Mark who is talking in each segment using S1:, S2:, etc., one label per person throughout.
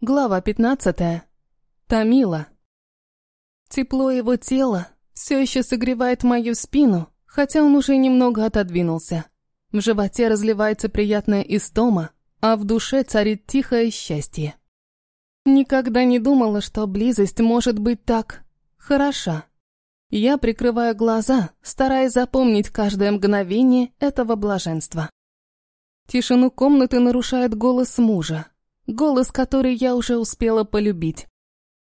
S1: Глава пятнадцатая. Тамила. Тепло его тела все еще согревает мою спину, хотя он уже немного отодвинулся. В животе разливается приятная истома, а в душе царит тихое счастье. Никогда не думала, что близость может быть так хороша. Я прикрываю глаза, стараясь запомнить каждое мгновение этого блаженства. Тишину комнаты нарушает голос мужа, голос, который я уже успела полюбить.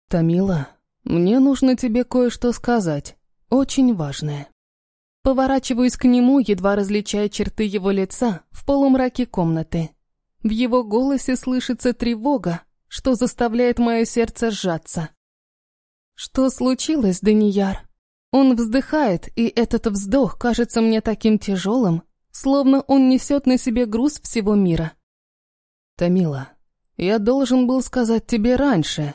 S2: «Тамила, мне нужно тебе кое-что сказать, очень важное».
S1: Поворачиваюсь к нему, едва различая черты его лица в полумраке комнаты. В его голосе слышится тревога, что заставляет мое сердце сжаться. «Что случилось, Данияр?» Он вздыхает, и этот вздох кажется мне таким тяжелым, словно он несет на себе груз всего мира.
S2: «Тамила, я должен был сказать тебе раньше».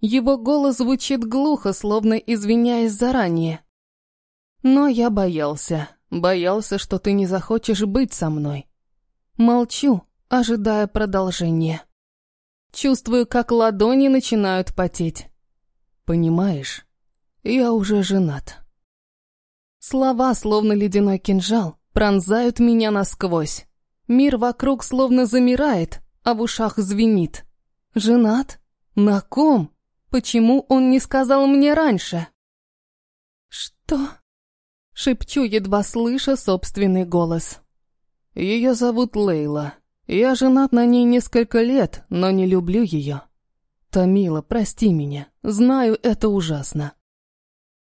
S1: Его голос звучит глухо, словно извиняясь заранее. Но я боялся, боялся, что ты не захочешь быть со мной. Молчу, ожидая продолжения. Чувствую, как ладони начинают потеть.
S2: Понимаешь, я уже женат.
S1: Слова, словно ледяной кинжал, пронзают меня насквозь. Мир вокруг словно замирает, а в ушах звенит. Женат? На ком? Почему он не сказал мне раньше? Что? Шепчу, едва слыша собственный голос.
S2: Ее зовут Лейла. Я женат на ней несколько лет, но не люблю ее. Тамила, прости меня. Знаю, это ужасно.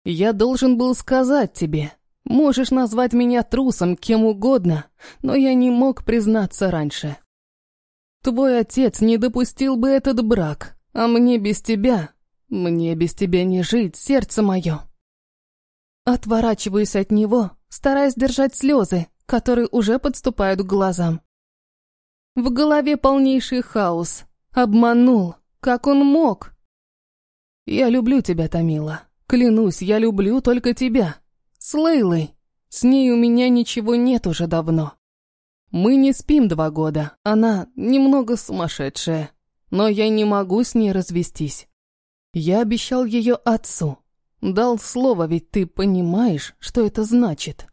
S1: Я должен был сказать тебе. Можешь назвать меня трусом, кем угодно, но я не мог признаться раньше. Твой отец не допустил бы этот брак, а мне без тебя, мне без тебя не жить, сердце мое. Отворачиваюсь от него, стараясь держать слезы, которые уже подступают к глазам. В голове полнейший хаос. Обманул. Как он мог?
S2: Я люблю тебя, Тамила. Клянусь, я люблю только тебя.
S1: С Лейлой. С ней у меня ничего нет уже давно. Мы не спим два года, она немного сумасшедшая. Но я не могу с ней развестись. Я обещал ее отцу. Дал слово, ведь ты понимаешь, что это значит.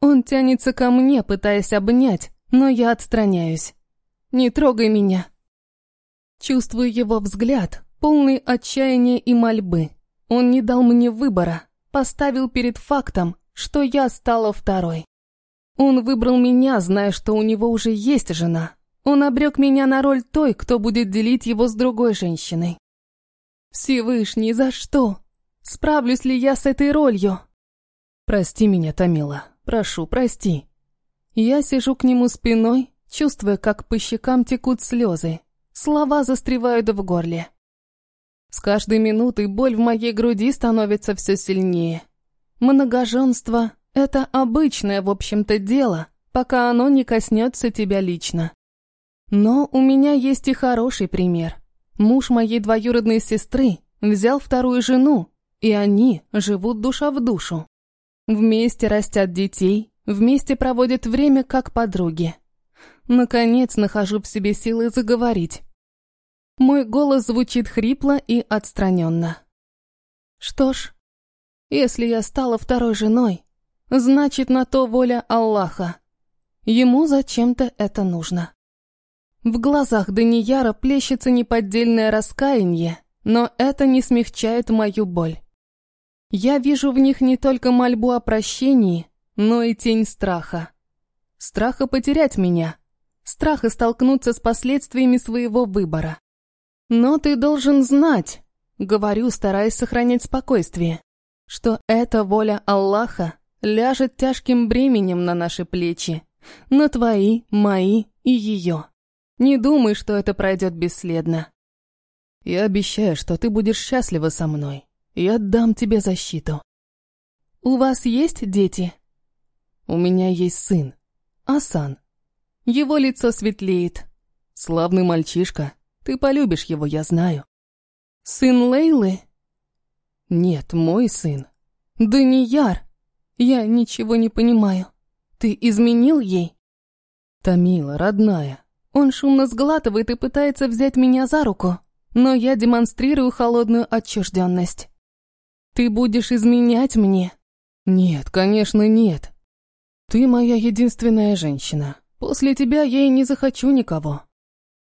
S1: Он тянется ко мне, пытаясь обнять, но я отстраняюсь. Не трогай меня. Чувствую его взгляд, полный отчаяния и мольбы. Он не дал мне выбора, поставил перед фактом, что я стала второй. Он выбрал меня, зная, что у него уже есть жена. Он обрек меня на роль той, кто будет делить его с другой женщиной. Всевышний, за что? Справлюсь ли я с этой ролью?
S2: Прости меня, Тамила. Прошу, прости.
S1: Я сижу к нему спиной, чувствуя, как по щекам текут слезы. Слова застревают в горле. С каждой минутой боль в моей груди становится все сильнее. Многоженство — это обычное, в общем-то, дело, пока оно не коснется тебя лично. Но у меня есть и хороший пример. Муж моей двоюродной сестры взял вторую жену, и они живут душа в душу. Вместе растят детей, вместе проводят время как подруги. Наконец нахожу в себе силы заговорить. Мой голос звучит хрипло и отстраненно. Что ж, если я стала второй женой, значит на то воля Аллаха. Ему зачем-то это нужно. В глазах Данияра плещется неподдельное раскаяние, но это не смягчает мою боль. Я вижу в них не только мольбу о прощении, но и тень страха. Страха потерять меня, страха столкнуться с последствиями своего выбора. Но ты должен знать, говорю, стараясь сохранять спокойствие, что эта воля Аллаха ляжет тяжким бременем на наши плечи, на твои, мои и ее. Не думай, что это пройдет бесследно.
S2: Я обещаю, что ты будешь счастлива со мной. Я дам тебе защиту.
S1: У вас есть дети?
S2: У меня есть сын, Асан.
S1: Его лицо светлеет.
S2: Славный мальчишка, ты полюбишь его, я знаю.
S1: Сын Лейлы?
S2: Нет, мой сын.
S1: Данияр, я ничего не понимаю. Ты изменил ей?
S2: Тамила, родная,
S1: Он шумно сглатывает и пытается взять меня за руку, но я демонстрирую холодную отчужденность. «Ты будешь изменять мне?»
S2: «Нет, конечно, нет. Ты моя единственная женщина. После тебя я и не захочу никого».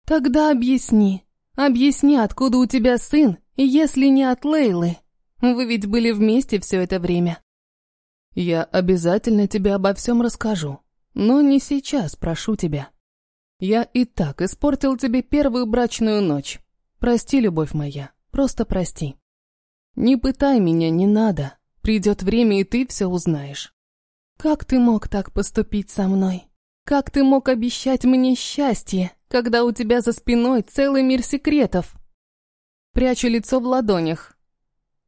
S1: «Тогда объясни. Объясни, откуда у тебя сын, если не от Лейлы. Вы ведь были вместе все это время».
S2: «Я обязательно тебе обо всем расскажу. Но не сейчас, прошу тебя. Я и так испортил тебе первую брачную ночь. Прости, любовь моя, просто прости. Не пытай меня, не надо. Придет время, и ты все узнаешь.
S1: Как ты мог так поступить со мной? Как ты мог обещать мне счастье, когда у тебя за спиной целый мир секретов? Прячу лицо в ладонях.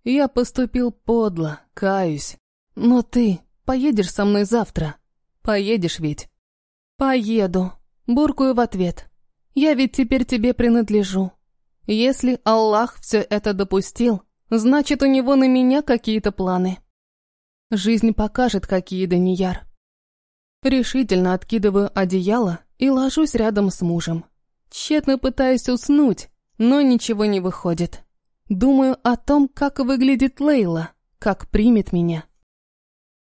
S1: Я поступил подло, каюсь. Но ты поедешь со мной завтра. Поедешь ведь? Поеду. Буркую в ответ. Я ведь теперь тебе принадлежу. Если Аллах все это допустил, значит, у него на меня какие-то планы. Жизнь покажет, какие Данияр. Решительно откидываю одеяло и ложусь рядом с мужем. Тщетно пытаюсь уснуть, но ничего не выходит. Думаю о том, как выглядит Лейла, как примет меня.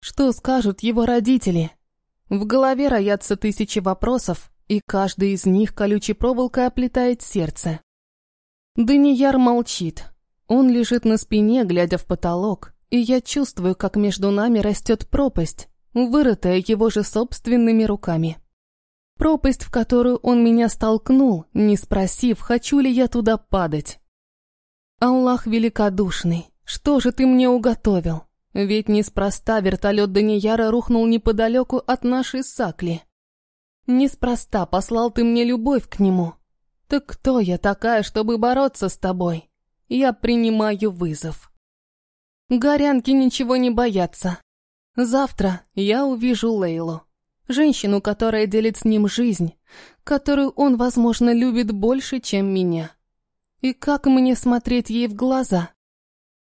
S1: Что скажут его родители, в голове роятся тысячи вопросов, и каждый из них колючей проволокой оплетает сердце. Данияр молчит. Он лежит на спине, глядя в потолок, и я чувствую, как между нами растет пропасть, вырытая его же собственными руками. Пропасть, в которую он меня столкнул, не спросив, хочу ли я туда падать. Аллах великодушный, что же ты мне уготовил? Ведь неспроста вертолет Данияра рухнул неподалеку от нашей Сакли. Неспроста послал ты мне любовь к нему. Так кто я такая, чтобы бороться с тобой? Я принимаю вызов. Горянки ничего не боятся. Завтра я увижу Лейлу. Женщину, которая делит с ним жизнь, которую он, возможно, любит больше, чем меня. И как мне смотреть ей в глаза?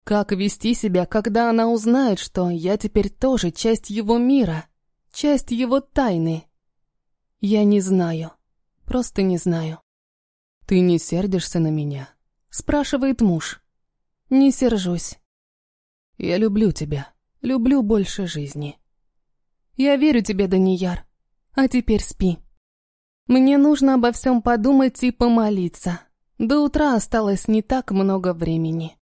S1: Как вести себя, когда она узнает, что я теперь тоже часть его мира, часть его тайны? Я не знаю. Просто не знаю.
S2: «Ты не сердишься на меня?»
S1: — спрашивает муж. «Не сержусь.
S2: Я люблю тебя. Люблю больше жизни».
S1: «Я верю тебе, Данияр. А теперь спи. Мне нужно обо всем подумать и помолиться. До утра осталось не так много времени».